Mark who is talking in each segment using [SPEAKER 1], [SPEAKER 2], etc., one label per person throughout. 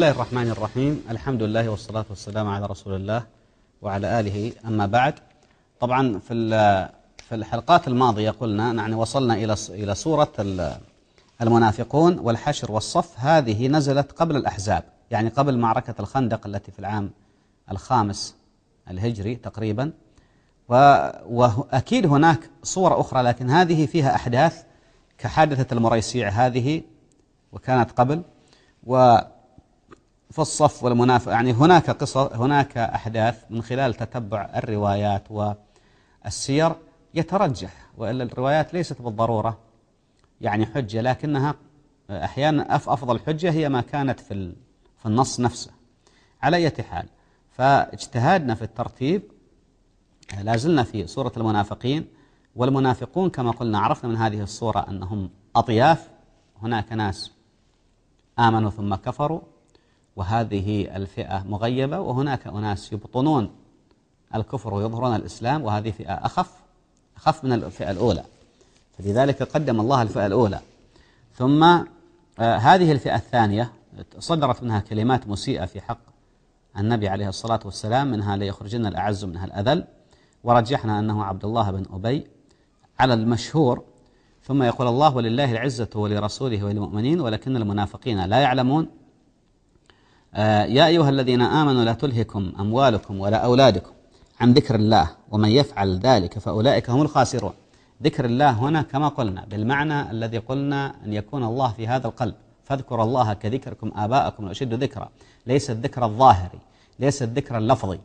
[SPEAKER 1] الله الرحمن الرحيم الحمد لله والصلاة والسلام على رسول الله وعلى آله أما بعد طبعا في في الحلقات الماضية قلنا يعني وصلنا إلى إلى سورة المنافقون والحشر والصف هذه نزلت قبل الأحزاب يعني قبل معركة الخندق التي في العام الخامس الهجري تقريبا وأكيد هناك صور أخرى لكن هذه فيها أحداث كحادثة المريسيع هذه وكانت قبل و في الصف والمنافق يعني هناك قصص هناك أحداث من خلال تتبع الروايات والسير يترجح وإلا الروايات ليست بالضرورة يعني حجة لكنها أحيانا أفضل حجة هي ما كانت في في النص نفسه. على أي حال فاجتهادنا في الترتيب لازلنا في سورة المنافقين والمنافقون كما قلنا عرفنا من هذه الصورة أنهم أطياف. هناك ناس آمنوا ثم كفروا. وهذه الفئة مغيبة وهناك أناس يبطنون الكفر ويظهرون الإسلام وهذه فئة أخف أخف من الفئة الأولى. فلذلك قدم الله الفئة الأولى. ثم آه، هذه الفئة الثانية صدرت منها كلمات مسيئة في حق النبي عليه الصلاة والسلام منها ليخرجن الأعز منها الأذل. ورجحنا أنه عبد الله بن أبي على المشهور. ثم يقول الله ولله العزة ولرسوله وللمؤمنين ولكن المنافقين لا يعلمون يا أيها الذين آمنوا لا تلهكم أموالكم ولا أولادكم عن ذكر الله ومن يفعل ذلك فأولئك هم الخاسرون. ذكر الله هنا كما قلنا بالمعنى الذي قلنا أن يكون الله في هذا القلب. فاذكروا الله كذكركم آباءكم وأشد ذكرا. ليس الذكر الظاهري ليس الذكر اللفظي.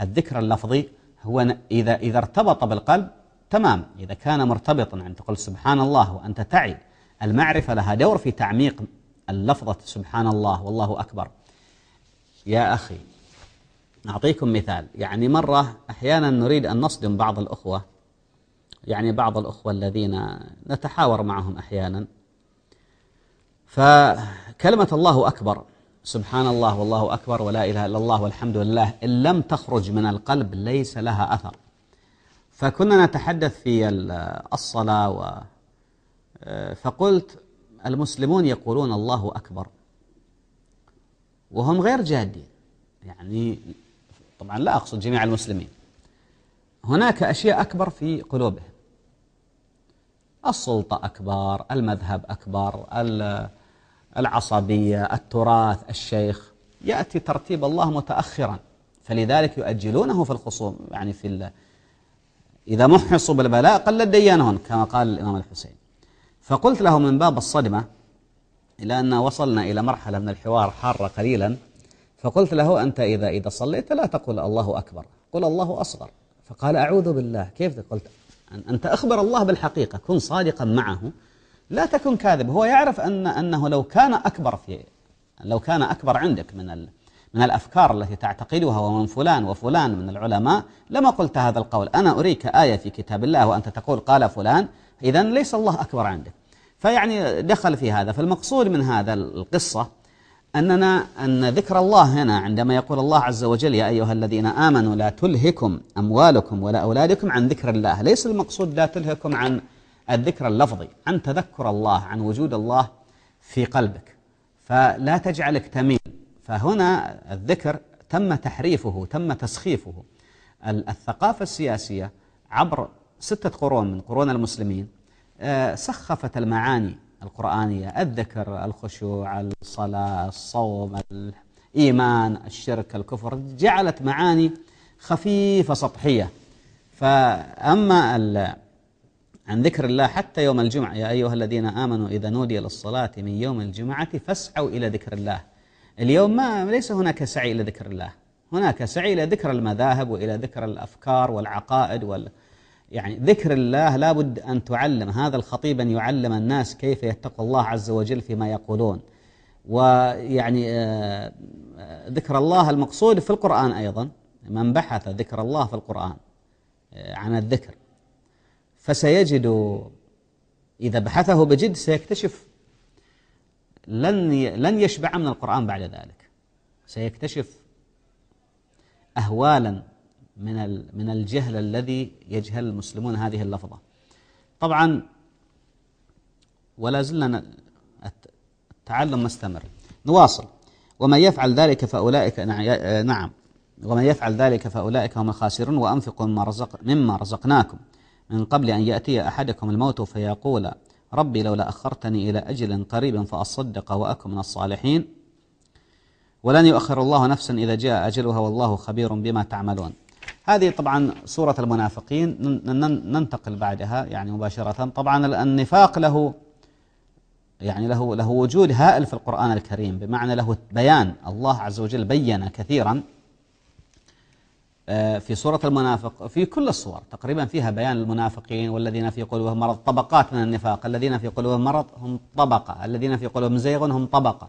[SPEAKER 1] الذكر اللفظي هو إذا إذا ارتبط بالقلب تمام. إذا كان مرتبطا أن تقول سبحان الله وأنت تعي. المعرفة لها دور في تعميق اللفظة سبحان الله والله أكبر. يا أخي أعطيكم مثال. يعني مرة أحيانا نريد أن نصدم بعض الأخوة. يعني بعض الأخوة الذين نتحاور معهم أحيانا. فكلمة الله أكبر. سبحان الله والله أكبر ولا إله إلا الله والحمد لله. إن لم تخرج من القلب ليس لها أثر. فكنا نتحدث في الصلاة و فقلت المسلمون يقولون الله أكبر. وهم غير جادين. يعني طبعا لا أقصد جميع المسلمين. هناك أشياء أكبر في قلوبهم. السلطة أكبر المذهب أكبر العصبية التراث الشيخ. يأتي ترتيب الله متأخرا فلذلك يؤجلونه في الخصوم يعني في إذا محصوا بالبلاء قل ديانهم كما قال الإمام الحسين. فقلت له من باب الصدمة إلى أن وصلنا إلى مرحلة من الحوار حارة قليلا فقلت له أنت إذا إذا صليت لا تقول الله أكبر قل الله أصغر. فقال أعوذ بالله. كيف قلت أنت أخبر الله بالحقيقة كن صادقا معه. لا تكن كاذب. هو يعرف أن أنه لو كان أكبر في لو كان أكبر عندك من ال من الأفكار التي تعتقدها ومن فلان وفلان من العلماء لما قلت هذا القول؟ أنا أريك آية في كتاب الله وأنت تقول قال فلان إذا ليس الله أكبر عندك. فيعني دخل في هذا. فالمقصود من هذا القصة أننا أن ذكر الله هنا عندما يقول الله عز وجل يا أيها الذين آمنوا لا تلهكم أموالكم ولا أولادكم عن ذكر الله. ليس المقصود لا تلهكم عن الذكر اللفظي عن تذكر الله عن وجود الله في قلبك. فلا تجعلك تميل. فهنا الذكر تم تحريفه تم تسخيفه. الثقافة السياسية عبر ستة قرون من قرون المسلمين سخفت المعاني القرآنية الذكر الخشوع الصلاة الصوم الإيمان الشرك الكفر جعلت معاني خفيفة سطحية. فأما عن ذكر الله حتى يوم الجمعة يا أيها الذين آمنوا إذا نودي للصلاة من يوم الجمعة فاسعوا إلى ذكر الله. اليوم ما ليس هناك سعي إلى ذكر الله. هناك سعي إلى ذكر المذاهب وإلى ذكر الأفكار والعقائد وال يعني ذكر الله لابد أن تعلم هذا الخطيب أن يعلم الناس كيف يتقوا الله عز وجل فيما يقولون. ويعني آه، ذكر الله المقصود في القرآن أيضا من بحث ذكر الله في القرآن آه، عن الذكر. فسيجد إذا بحثه بجد سيكتشف لن لن يشبع من القرآن بعد ذلك. سيكتشف أهوالا من من الجهل الذي يجهل المسلمون هذه اللفظة. طبعا ولا زلنا التعلم مستمر. نواصل. ومن يفعل ذلك فأولئك نعم. ومن يفعل ذلك فأولئك هم الخاسرون وأنفقوا مما, رزق مما رزقناكم. من قبل أن يأتي أحدكم الموت فيقول ربي لولا أخرتني إلى أجل قريب فأصدق وأكن من الصالحين. ولن يؤخر الله نفسا إذا جاء أجلها والله خبير بما تعملون. هذه طبعا سورة المنافقين ننتقل بعدها يعني مباشرة. طبعا النفاق له يعني له له وجود هائل في القرآن الكريم بمعنى له بيان. الله عز وجل بين كثيرا آه، في سورة المنافق في كل الصور. تقريبا فيها بيان المنافقين والذين في قلوبهم مرض طبقات من النفاق. الذين في قلوبهم مرض هم طبقة. الذين في قلوبهم زيغ هم طبقة.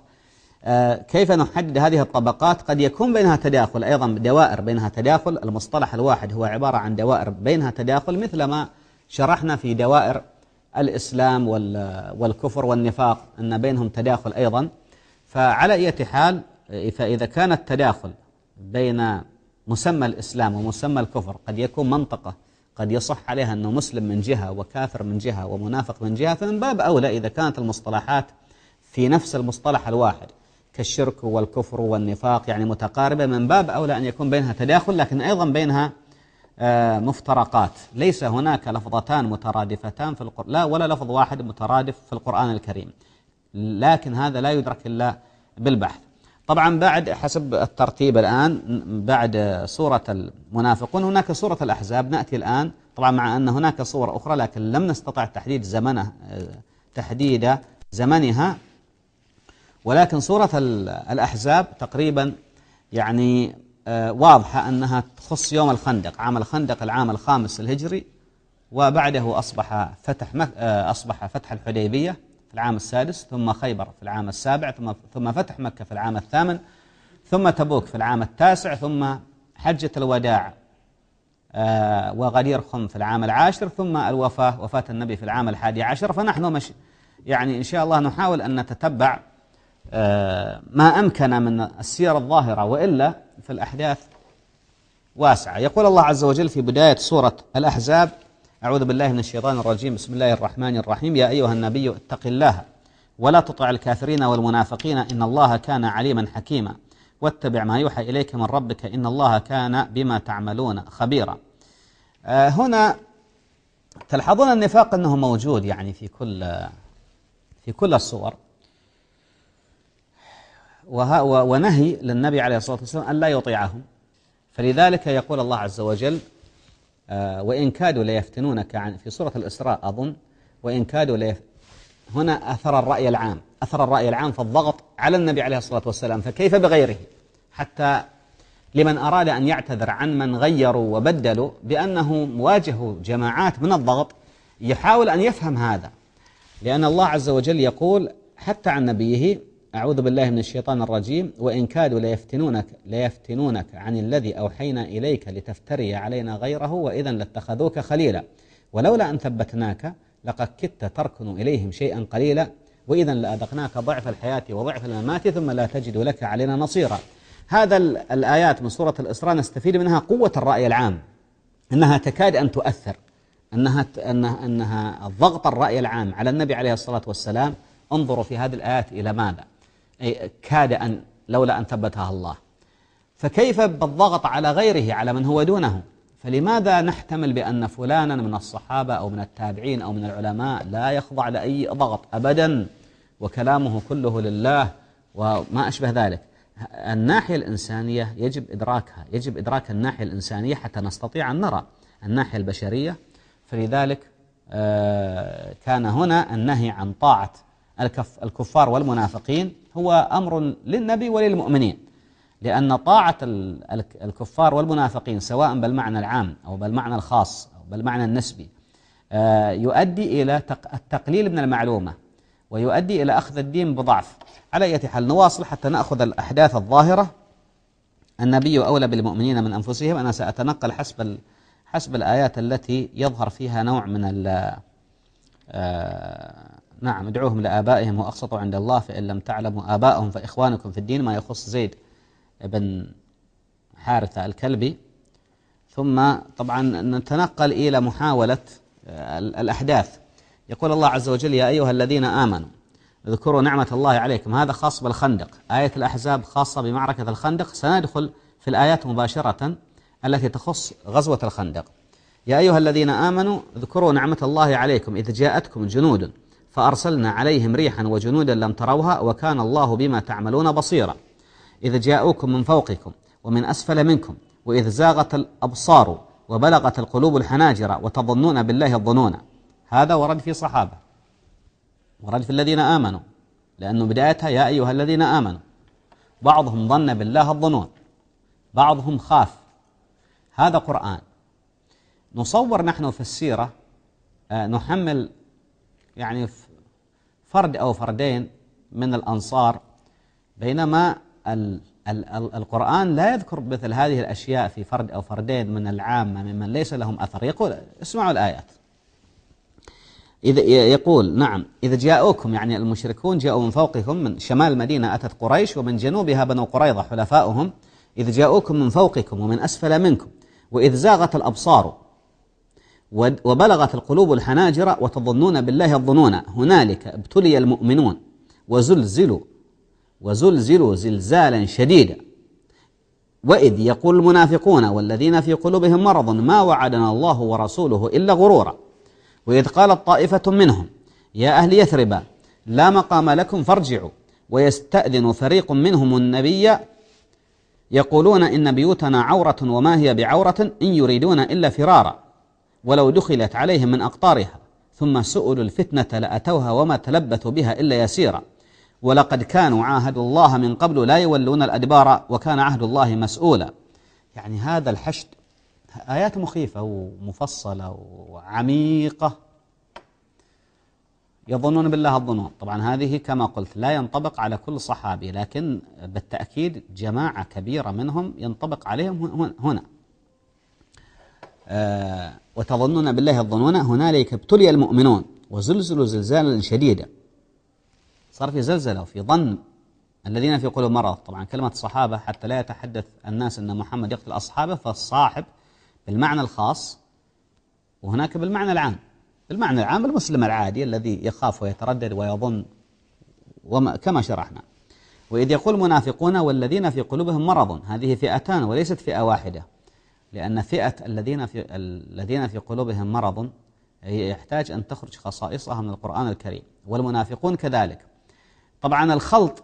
[SPEAKER 1] كيف نحدد هذه الطبقات؟ قد يكون بينها تداخل أيضا دوائر بينها تداخل. المصطلح الواحد هو عبارة عن دوائر بينها تداخل مثل ما شرحنا في دوائر الإسلام والكفر والنفاق أن بينهم تداخل أيضا. فعلى أي حال فإذا كان التداخل بين مسمى الإسلام ومسمى الكفر قد يكون منطقة قد يصح عليها أنه مسلم من جهة وكافر من جهة ومنافق من جهة فمن باب أولى إذا كانت المصطلحات في نفس المصطلح الواحد. كالشرك والكفر والنفاق يعني متقاربة من باب أولى أن يكون بينها تداخل لكن أيضا بينها آه، مفترقات. ليس هناك لفظتان مترادفتان في القرآن لا ولا لفظ واحد مترادف في القرآن الكريم. لكن هذا لا يدرك إلا بالبحث. طبعا بعد حسب الترتيب الآن بعد سورة المنافقون هناك سورة الأحزاب. نأتي الآن طبعا مع أن هناك صور أخرى لكن لم نستطع تحديد زمنه آه، تحديد زمنها. ولكن سورة الأحزاب تقريبا يعني آه، واضحة أنها تخص يوم الخندق عام الخندق العام الخامس الهجري وبعده أصبح فتح. آه، أصبح فتح الحديبية في العام السادس ثم خيبر في العام السابع ثم ثم فتح مكة في العام الثامن ثم تبوك في العام التاسع ثم حجة الوداع آه، وغدير خم في العام العاشر ثم الوفاة وفاة النبي في العام الحادي عشر فنحن مش يعني إن شاء الله نحاول أن نتتبع ما أمكن من السير الظاهرة وإلا في الأحداث واسعة. يقول الله عز وجل في بداية سورة الأحزاب أعوذ بالله من الشيطان الرجيم بسم الله الرحمن الرحيم. يا أيها النبي اتق الله ولا تطع الكافرين والمنافقين إن الله كان عليما حكيما. واتبع ما يوحى إليك من ربك إن الله كان بما تعملون خبيرا. آه، هنا تلحظون النفاق أنه موجود يعني في كل في كل الصور. ونهي للنبي عليه الصلاة والسلام أن لا يطيعهم. فلذلك يقول الله عز وجل آه، وإن كادوا ليفتنونك عن في سورة الإسراء أظن وإن كادوا ليف هنا أثر الرأي العام. أثر الرأي العام في الضغط على النبي عليه الصلاة والسلام. فكيف بغيره؟ حتى لمن أراد أن يعتذر عن من غيروا وبدلوا بأنه مواجه جماعات من الضغط يحاول أن يفهم هذا. لأن الله عز وجل يقول حتى عن نبيه أعوذ بالله من الشيطان الرجيم. وإن كادوا ليفتنونك ليفتنونك عن الذي أوحينا إليك لتفتري علينا غيره وإذا لاتخذوك خليلا. ولولا أن ثبتناك لقد كدت تركن إليهم شيئا قليلا. وإذا لأذقناك ضعف الحياة وضعف الممات ثم لا تجد لك علينا نصيرا. هذا الآيات من سورة الإسراء نستفيد منها قوة الرأي العام. أنها تكاد أن تؤثر. أنها, أنها, أنها الضغط الرأي العام على النبي عليه الصلاة والسلام. انظروا في هذه الآيات إلى ماذا؟ كاد أن لولا أن ثبتها الله. فكيف بالضغط على غيره على من هو دونه؟ فلماذا نحتمل بأن فلانا من الصحابة أو من التابعين أو من العلماء لا يخضع لأي ضغط أبدا؟ وكلامه كله لله وما أشبه ذلك. الناحية الإنسانية يجب إدراكها يجب إدراك الناحية الإنسانية حتى نستطيع أن نرى الناحية البشرية. فلذلك آه، كان هنا النهي عن طاعة الكفار والمنافقين هو أمر للنبي وللمؤمنين لأن طاعة الكفار والمنافقين سواء بالمعنى العام أو بالمعنى الخاص أو بالمعنى النسبي آه، يؤدي إلى التقليل من المعلومة ويؤدي إلى أخذ الدين بضعف. على أي حال نواصل حتى نأخذ الأحداث الظاهرة. النبي أولى بالمؤمنين من أنفسهم أنا سأتنقل حسب حسب الآيات التي يظهر فيها نوع من ال آه، نعم ادعوهم لآبائهم وأقسطوا عند الله فإن لم تعلموا آبائهم فإخوانكم في الدين ما يخص زيد بن حارثة الكلبي. ثم طبعا نتنقل إلى محاولة آه، الأحداث. يقول الله عز وجل يا أيها الذين آمنوا اذكروا نعمة الله عليكم. هذا خاص بالخندق. آية الأحزاب خاصة بمعركة الخندق. سندخل في الآيات مباشرة التي تخص غزوة الخندق. يا أيها الذين آمنوا اذكروا نعمة الله عليكم إذ جاءتكم جنود فأرسلنا عليهم ريحا وجنودا لم تروها وكان الله بما تعملون بصيرا. إذ جاءوكم من فوقكم ومن أسفل منكم وإذ زاغت الأبصار وبلغت القلوب الحناجر وتظنون بالله الظنون. هذا ورد في صحابة. ورد في الذين آمنوا لأنه بدايتها يا أيها الذين آمنوا. بعضهم ظن بالله الظنون بعضهم خاف. هذا قرآن. نصور نحن في السيرة آه، نحمل يعني فرد أو فردين من الأنصار بينما ال ال ال القرآن لا يذكر مثل هذه الأشياء في فرد أو فردين من العامة ممن ليس لهم أثر. يقول اسمعوا الآيات. إذا يقول نعم إذا جاءوكم يعني المشركون جاءوا من فوقكم من شمال المدينة أتت قريش ومن جنوبها بنو قريظة حلفاؤهم. إذ جاءوكم من فوقكم ومن أسفل منكم وإذ زاغت الأبصار وبلغت القلوب الحناجر وتظنون بالله الظنون هنالك ابتلي المؤمنون وزلزلوا وزلزلوا زلزالا شديدا. وإذ يقول المنافقون والذين في قلوبهم مرض ما وعدنا الله ورسوله إلا غرورا. وإذ قالت طائفة منهم يا أهل يثرب لا مقام لكم فارجعوا. ويستأذن فريق منهم النبي يقولون إن بيوتنا عورة وما هي بعورة إن يريدون إلا فرارا. ولو دخلت عليهم من أقطارها ثم سئلوا الفتنة لأتوها وما تلبثوا بها إلا يسيرا. ولقد كانوا عاهدوا الله من قبل لا يولون الأدبار وكان عهد الله مسؤولا. يعني هذا الحشد آيات مخيفة ومفصلة وعميقة. يظنون بالله الظنون. طبعا هذه كما قلت لا ينطبق على كل صحابي لكن بالتأكيد جماعة كبيرة منهم ينطبق عليهم هنا. وتظنون بالله الظنون هنالك ابتلي المؤمنون وزلزلوا زلزالا شديدا. صار في زلزلة وفي ظن الذين في قلوب مرض. طبعا كلمة صحابة حتى لا يتحدث الناس أن محمد يقتل أصحابه فالصاحب بالمعنى الخاص وهناك بالمعنى العام. بالمعنى العام المسلم العادي الذي يخاف ويتردد ويظن وما كما شرحنا. وإذ يقول المنافقون والذين في قلوبهم مرض هذه فئتان وليست فئة واحدة. لأن فئة الذين في الذين في قلوبهم مرض يحتاج أن تخرج خصائصها من القرآن الكريم والمنافقون كذلك. طبعا الخلط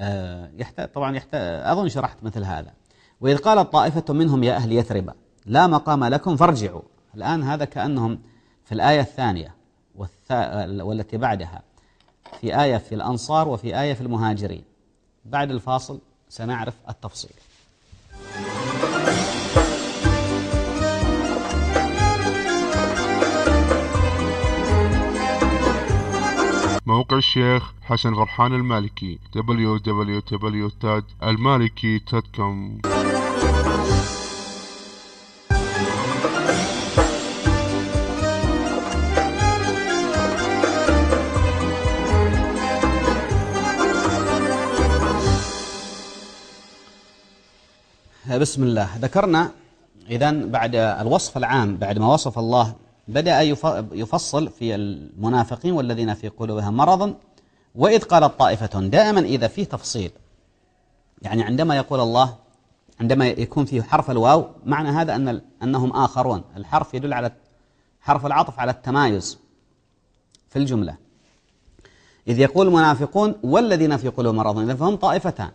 [SPEAKER 1] آه، يحتاج طبعا يحتاج أظن شرحت مثل هذا. وإذ قالت طائفة منهم يا أهل يثرب لا مقام لكم فارجعوا. الآن هذا كأنهم في الآية الثانية والتي بعدها في آية في الأنصار وفي آية في المهاجرين. بعد الفاصل سنعرف التفصيل.
[SPEAKER 2] موقع الشيخ حسن غرحان المالكي www.almaliki.com
[SPEAKER 1] بسم الله. ذكرنا إذا بعد الوصف العام بعد ما وصف الله بدأ يفصل في المنافقين والذين في قلوبهم مرض وإذ قالت طائفة دائما إذا فيه تفصيل يعني عندما يقول الله عندما يكون فيه حرف الواو معنى هذا أن أنهم آخرون. الحرف يدل على حرف العطف على التمايز في الجملة. إذ يقول المنافقون والذين في قلوبهم مرض إذا فهم طائفتان.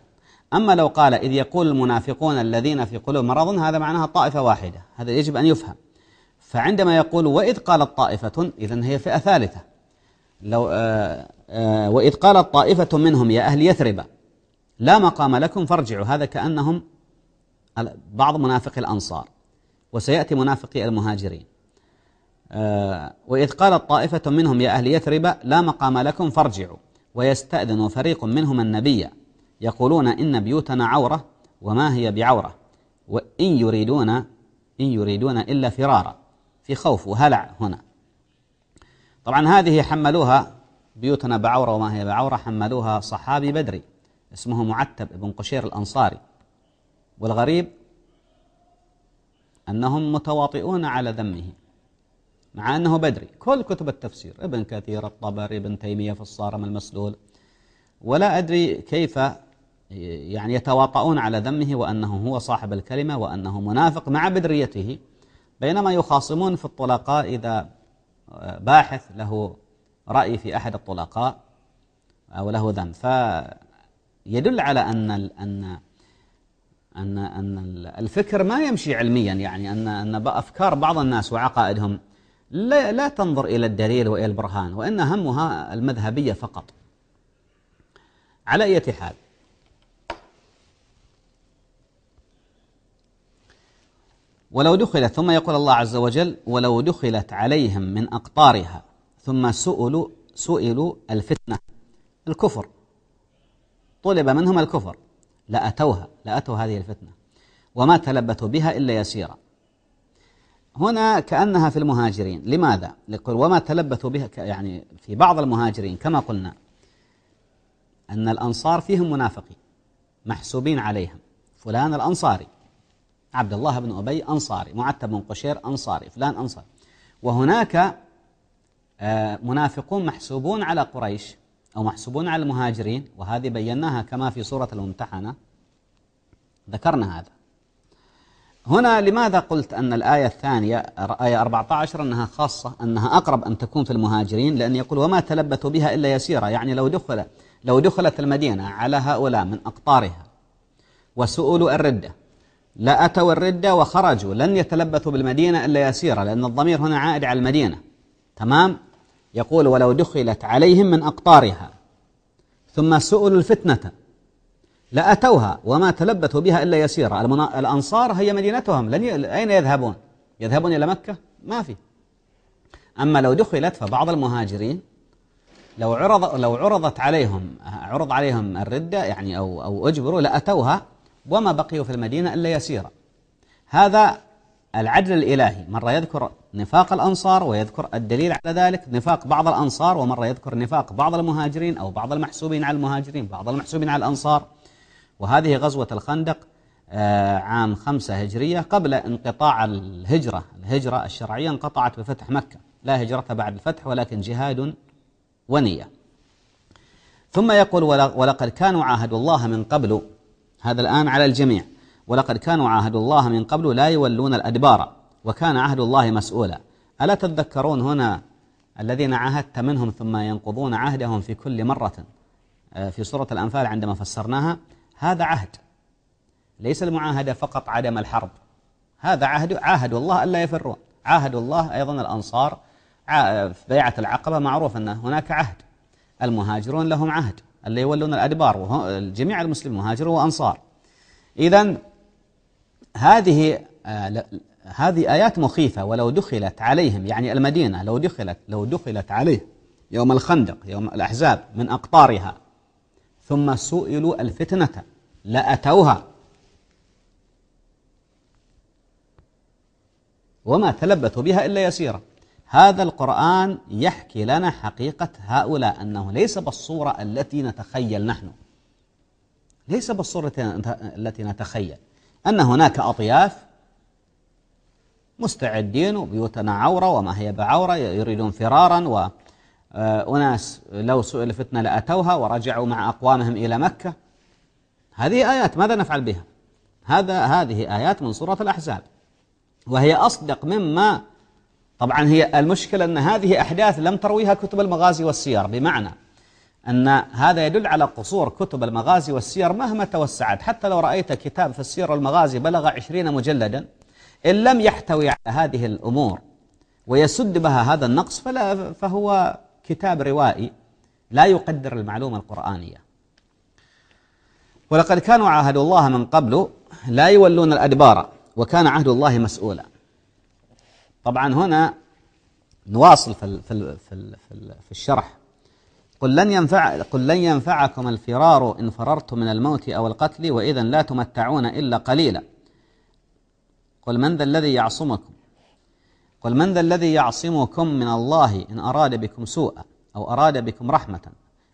[SPEAKER 1] أما لو قال إذ يقول المنافقون الذين في قلوبهم مرض هذا معناها طائفة واحدة. هذا يجب أن يفهم. فعندما يقول وإذ قالت طائفة إذن هي فئة ثالثة. لو آآ آآ وإذ قالت طائفة منهم يا أهل يثرب لا مقام لكم فارجعوا. هذا كأنهم بعض منافق الأنصار وسيأتي منافقي المهاجرين. آه، وإذ قالت طائفة منهم يا أهل يثرب لا مقام لكم فارجعوا. ويستأذن فريق منهم النبي يقولون إن بيوتنا عورة وما هي بعورة وإن يريدون إن يريدون إلا فرارا. في خوف وهلع هنا. طبعا هذه حملوها بيوتنا بعورة وما هي بعورة حملوها صحابي بدري اسمه معتب بن قشير الأنصاري. والغريب أنهم متواطئون على ذمه مع أنه بدري. كل كتب التفسير ابن كثير الطبري ابن تيمية في الصارم المسلول. ولا أدري كيف يعني يتواطؤون على ذمه وأنه هو صاحب الكلمة وأنه منافق مع بدريته. بينما يخاصمون في الطلقاء إذا باحث له رأي في أحد الطلقاء أو له ذنب. فيدل على أن أن أن أن الفكر ما يمشي علميا يعني أن أن أفكار بعض الناس وعقائدهم لا, لا تنظر إلى الدليل وإلى البرهان وإن همها المذهبية فقط. على أي حال ولو دخلت ثم يقول الله عز وجل ولو دخلت عليهم من أقطارها ثم سئلوا سئلوا الفتنة الكفر. طلب منهم الكفر لأتوها لأتوا هذه الفتنة وما تلبثوا بها إلا يسيرا. هنا كأنها في المهاجرين. لماذا؟ يقول وما تلبثوا بها يعني في بعض المهاجرين كما قلنا أن الأنصار فيهم منافقين محسوبين عليهم فلان الأنصاري. عبد الله بن أبي أنصاري معتب بن قشير أنصاري فلان أنصاري. وهناك آه، منافقون محسوبون على قريش أو محسوبون على المهاجرين وهذه بيناها كما في سورة الممتحنة. ذكرنا هذا. هنا لماذا قلت أن الآية الثانية آية 14 أنها خاصة أنها أقرب أن تكون في المهاجرين؟ لأن يقول وما تلبثوا بها إلا يسيرا يعني لو دخل لو دخلت المدينة على هؤلاء من أقطارها وسئلوا الردة لأتوا الردة وخرجوا لن يتلبثوا بالمدينة إلا يسيرا لأن الضمير هنا عائد على المدينة. تمام؟ يقول ولو دخلت عليهم من أقطارها ثم سئلوا الفتنة لأتوها وما تلبثوا بها إلا يسيرا. الأنصار هي مدينتهم لن ي... أين يذهبون؟ يذهبون إلى مكة؟ ما في. أما لو دخلت فبعض المهاجرين لو عرض لو عرضت عليهم عرض عليهم الردة يعني أو أو أجبروا لأتوها وما بقيوا في المدينة إلا يسيرا هذا العدل الإلهي. مرة يذكر نفاق الأنصار ويذكر الدليل على ذلك نفاق بعض الأنصار ومرة يذكر نفاق بعض المهاجرين أو بعض المحسوبين على المهاجرين بعض المحسوبين على الأنصار. وهذه غزوة الخندق آه، عام خمسة هجرية قبل انقطاع الهجرة. الهجرة الشرعية انقطعت بفتح مكة. لا هجرة بعد الفتح ولكن جهاد ونية. ثم يقول ولقد كانوا عاهدوا الله من قبل هذا الآن على الجميع. ولقد كانوا عاهدوا الله من قبل لا يولون الأدبار وكان عهد الله مسؤولا. ألا تتذكرون هنا الذين عاهدت منهم ثم ينقضون عهدهم في كل مرة؟ آه، في سورة الأنفال عندما فسرناها هذا عهد. ليس المعاهدة فقط عدم الحرب. هذا عهد عاهدوا الله ألا يفرون. عاهدوا الله أيضا الأنصار في بيعة العقبة معروف أن هناك عهد. المهاجرون لهم عهد. اللي يولون الأدبار جميع المسلمين مهاجرون وأنصار إذا هذه آه، هذه آيات مخيفة ولو دخلت عليهم يعني المدينة لو دخلت لو دخلت عليه يوم الخندق يوم الأحزاب من أقطارها ثم سئلوا الفتنة لأتوها. وما تلبثوا بها إلا يسيرا. هذا القرآن يحكي لنا حقيقة هؤلاء أنه ليس بالصورة التي نتخيل نحن. ليس بالصورة التي نتخيل. أن هناك أطياف مستعدين وبيوتنا عورة وما هي بعورة يريدون فرارا وأناس لو سئل فتنة لأتوها ورجعوا مع أقوامهم إلى مكة. هذه آيات ماذا نفعل بها؟ هذا هذه آيات من سورة الأحزاب. وهي أصدق مما طبعا هي المشكلة أن هذه أحداث لم ترويها كتب المغازي والسير بمعنى أن هذا يدل على قصور كتب المغازي والسير مهما توسعت. حتى لو رأيت كتاب في السير والمغازي بلغ عشرين مجلدا إن لم يحتوي على هذه الأمور ويسد بها هذا النقص فلا فهو كتاب روائي لا يقدر المعلومة القرآنية. ولقد كانوا عاهدوا الله من قبل لا يولون الأدبار وكان عهد الله مسؤولا. طبعا هنا نواصل في في في في الشرح. قل لن ينفع قل لن ينفعكم الفرار إن فررتم من الموت أو القتل وإذا لا تمتعون إلا قليلا. قل من ذا الذي يعصمكم؟ قل من ذا الذي يعصمكم من الله إن أراد بكم سوءا أو أراد بكم رحمة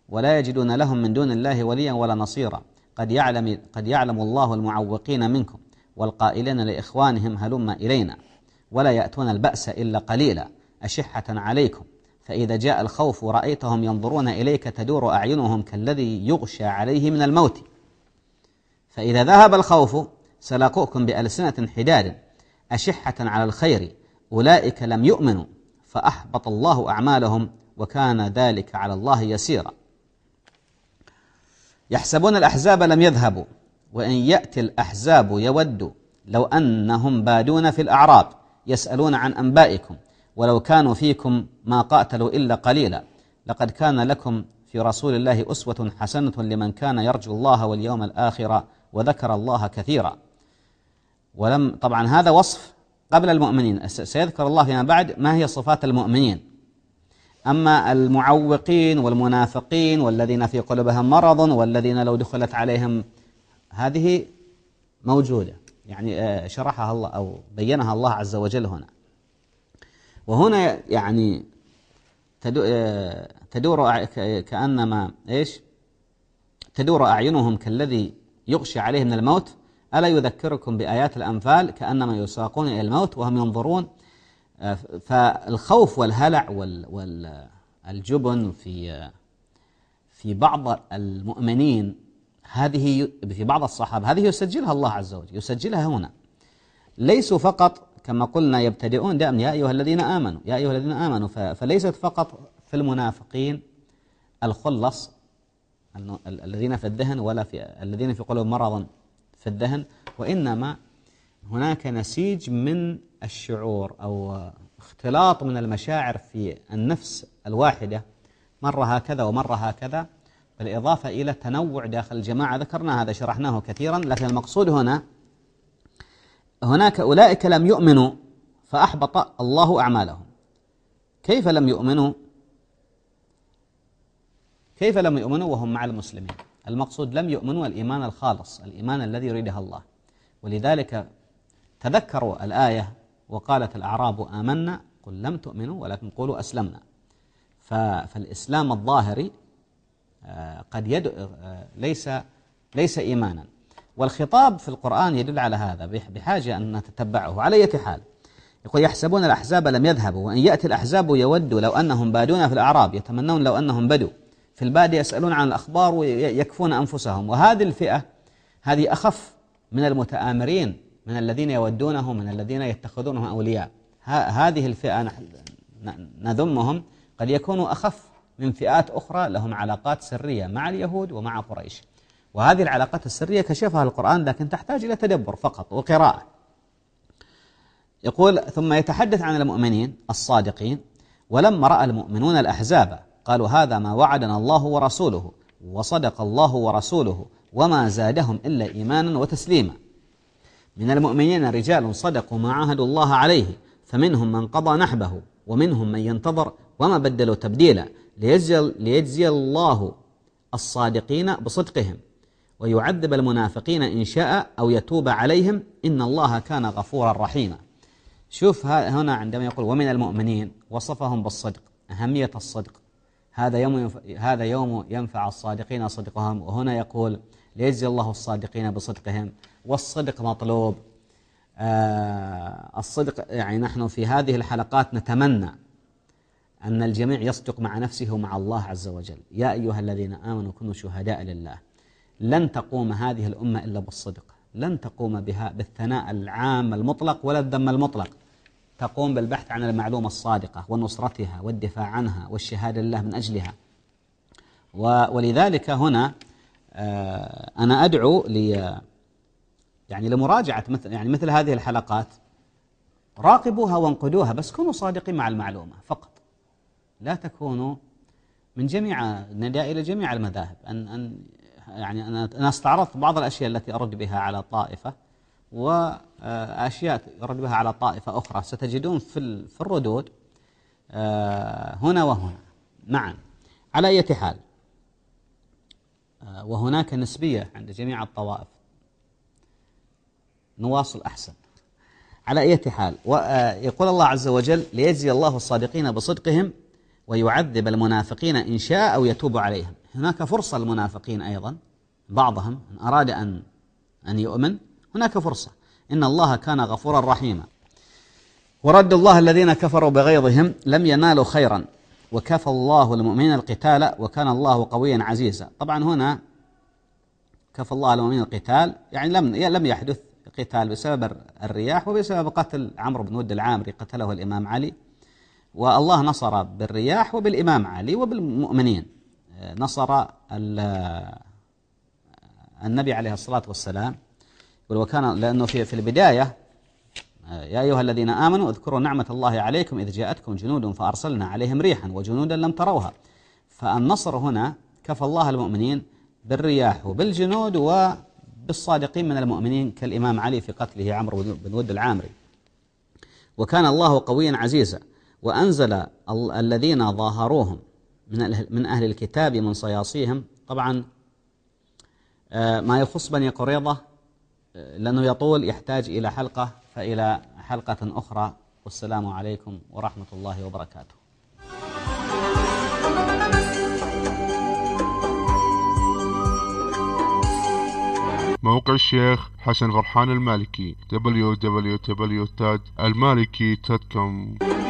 [SPEAKER 1] ولا يجدون لهم من دون الله وليا ولا نصيرا. قد يعلم, قد يعلم الله المعوقين منكم والقائلين لإخوانهم هلم إلينا. ولا يأتون البأس إلا قليلا أشحة عليكم. فإذا جاء الخوف رأيتهم ينظرون إليك تدور أعينهم كالذي يغشى عليه من الموت. فإذا ذهب الخوف سلاقوكم بألسنة حداد أشحة على الخير أولئك لم يؤمنوا فأحبط الله أعمالهم وكان ذلك على الله يسيرا. يحسبون الأحزاب لم يذهبوا وإن يأتي الأحزاب يودوا لو أنهم بادون في الأعراب. يسألون عن أنبائكم ولو كانوا فيكم ما قاتلوا إلا قليلا. لقد كان لكم في رسول الله أسوة حسنة لمن كان يرجو الله واليوم الآخر وذكر الله كثيرا. ولم طبعا هذا وصف قبل المؤمنين. سيذكر الله فيما بعد ما هي صفات المؤمنين. أما المعوقين والمنافقين والذين في قلوبهم مرض والذين لو دخلت عليهم هذه موجودة. يعني آه، شرحها الله أو بينها الله عز وجل هنا. وهنا يعني آه، تدور كأنما إيش؟ تدور أعينهم كالذي يغشي عليه من الموت. ألا يذكركم بآيات الأنفال كأنما يساقون إلى الموت وهم ينظرون؟ آه، فالخوف والهلع والجبن في في بعض المؤمنين هذه في بعض الصحابة هذه يسجلها الله عز وجل يسجلها هنا. ليسوا فقط كما قلنا يبتدئون دائما يا أيها الذين آمنوا يا أيها الذين آمنوا فليست فقط في المنافقين الخلص الذين في الذهن ولا في الذين في قلوب مرض في الذهن وإنما هناك نسيج من الشعور أو اختلاط من المشاعر في النفس الواحدة مرة هكذا ومرة هكذا. بالإضافة إلى تنوع داخل الجماعة. ذكرنا هذا شرحناه كثيرا لكن المقصود هنا هناك أولئك لم يؤمنوا فأحبط الله أعمالهم. كيف لم يؤمنوا؟ كيف لم يؤمنوا وهم مع المسلمين؟ المقصود لم يؤمنوا الإيمان الخالص الإيمان الذي يريده الله. ولذلك تذكروا الآية وقالت الأعراب آمنا قل لم تؤمنوا ولكن قولوا أسلمنا. فالإسلام الظاهري قد يد آه، ليس ليس إيمانا. والخطاب في القرآن يدل على هذا بحاجة أن نتتبعه. على أي حال يقول يحسبون الأحزاب لم يذهبوا وإن يأتي الأحزاب يودوا لو أنهم بادون في الأعراب يتمنون لو أنهم بدوا. في البادية يسألون عن الأخبار ويكفون أنفسهم. وهذه الفئة هذه أخف من المتآمرين من الذين يودونه من الذين يتخذونهم أولياء. هذه الفئة نذمهم قد يكونوا أخف من فئات أخرى لهم علاقات سرية مع اليهود ومع قريش. وهذه العلاقات السرية كشفها القرآن لكن تحتاج إلى تدبر فقط وقراءة. يقول ثم يتحدث عن المؤمنين الصادقين ولما رأى المؤمنون الأحزاب قالوا هذا ما وعدنا الله ورسوله وصدق الله ورسوله وما زادهم إلا إيمانا وتسليما. من المؤمنين رجال صدقوا ما عاهدوا الله عليه فمنهم من قضى نحبه ومنهم من ينتظر وما بدلوا تبديلا ليجزي, ليجزي الله الصادقين بصدقهم ويعذب المنافقين إن شاء أو يتوب عليهم إن الله كان غفورا رحيما. شوف هنا عندما يقول ومن المؤمنين وصفهم بالصدق أهمية الصدق. هذا يوم هذا يوم ينفع الصادقين صدقهم. وهنا يقول ليجزي الله الصادقين بصدقهم. والصدق مطلوب. آه الصدق يعني نحن في هذه الحلقات نتمنى أن الجميع يصدق مع نفسه ومع الله عز وجل. يا أيها الذين آمنوا كونوا شهداء لله. لن تقوم هذه الأمة إلا بالصدق. لن تقوم بها بالثناء العام المطلق ولا الذم المطلق. تقوم بالبحث عن المعلومة الصادقة ونصرتها والدفاع عنها والشهادة لله من أجلها. ولذلك هنا آه، أنا أدعو لي يعني لمراجعة مثل يعني مثل هذه الحلقات. راقبوها وانقدوها بس كونوا صادقين مع المعلومة فقط. لا تكونوا من جميع نداء إلى جميع المذاهب. أن أن يعني أنا استعرضت بعض الأشياء التي أرد بها على طائفة وأشياء يرد بها على طائفة أخرى. ستجدون في في الردود آه، هنا وهنا. معا على أي حال آه، وهناك نسبية عند جميع الطوائف. نواصل أحسن. على أي حال ويقول الله عز وجل ليجزي الله الصادقين بصدقهم ويعذب المنافقين إن شاء أو يتوب عليهم. هناك فرصة للمنافقين أيضا بعضهم إن أراد أن أن يؤمن هناك فرصة. إن الله كان غفورا رحيما. ورد الله الذين كفروا بغيظهم لم ينالوا خيرا وكفى الله المؤمنين القتال وكان الله قويا عزيزا. طبعا هنا كفى الله المؤمنين القتال يعني لم لم يحدث قتال بسبب الرياح وبسبب قتل عمرو بن ود العامري قتله الإمام علي. والله نصر بالرياح وبالإمام علي وبالمؤمنين. نصر النبي عليه الصلاة والسلام. وكان لأنه في في البداية يا أيها الذين آمنوا اذكروا نعمة الله عليكم إذ جاءتكم جنود فأرسلنا عليهم ريحا وجنودا لم تروها. فالنصر هنا كفى الله المؤمنين بالرياح وبالجنود وبالصادقين من المؤمنين كالإمام علي في قتله عمرو بن ود العامري. وكان الله قويا عزيزا. وأنزل الذين ظاهروهم من من أهل الكتاب من صياصيهم. طبعا آه، ما يخص بني قريظة آه، لأنه يطول يحتاج إلى حلقة فإلى حلقة أخرى. والسلام عليكم ورحمة الله وبركاته.
[SPEAKER 2] موقع الشيخ حسن غرحان المالكي www.المالكي.com